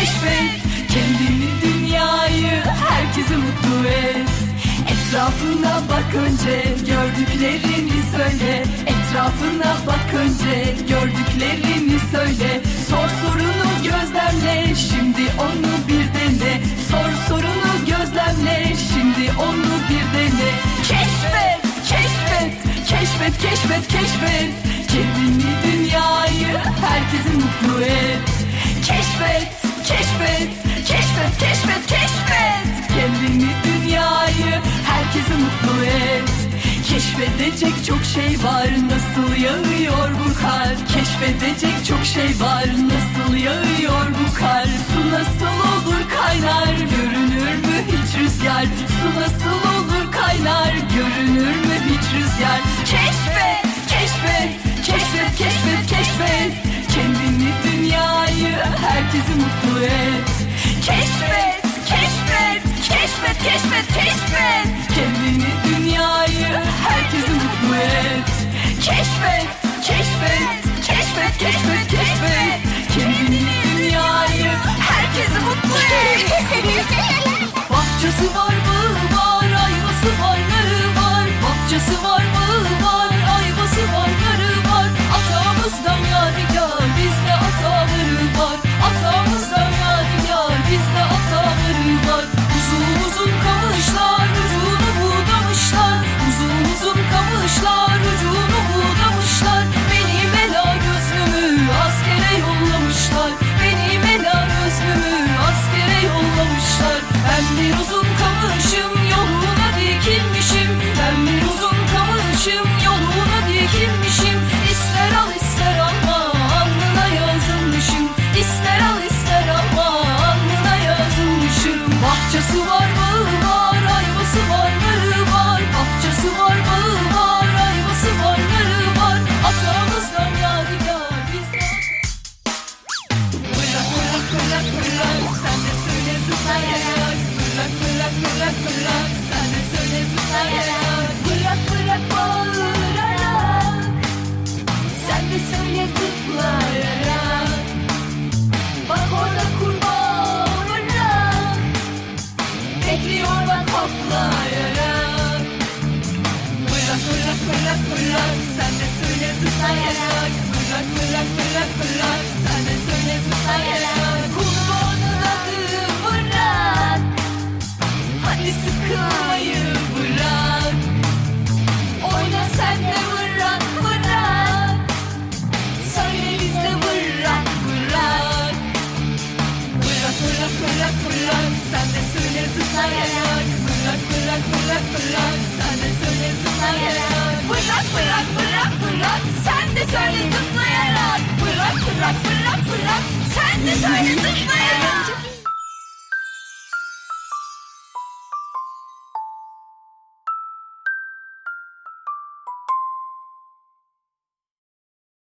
keşfet. Kendini dünyayı herkese mutlu et. Etrafına bak önce gördüklerini söyle. Etrafına bak önce gördüklerini söyle. Sor sorunu gözlemle şimdi onu bir dene. Sor sorunu gözlemle şimdi onu bir dene. Keşfet, keşfet, keşfet, keşfet, keşfet. Kendini dünyayı herkesi mutlu et. Keşfet Keşfet, keşfet, keşfet, keşfet. Kendini, dünyayı, herkesi mutlu et. Keşfedecek çok şey var Nasıl yağıyor bu kar Keşfedecek çok şey var Nasıl yağıyor bu kar Su nasıl olur kaynar Görünür mü hiç rüzgar? Su nasıl olur kaynar Görünür mü hiç rüzgar? Keşfet bırak Bırak bırak bırak Sen de söyle zıplayarak. Bırak bırak bırak bırak Sen de söyle zıplayarak.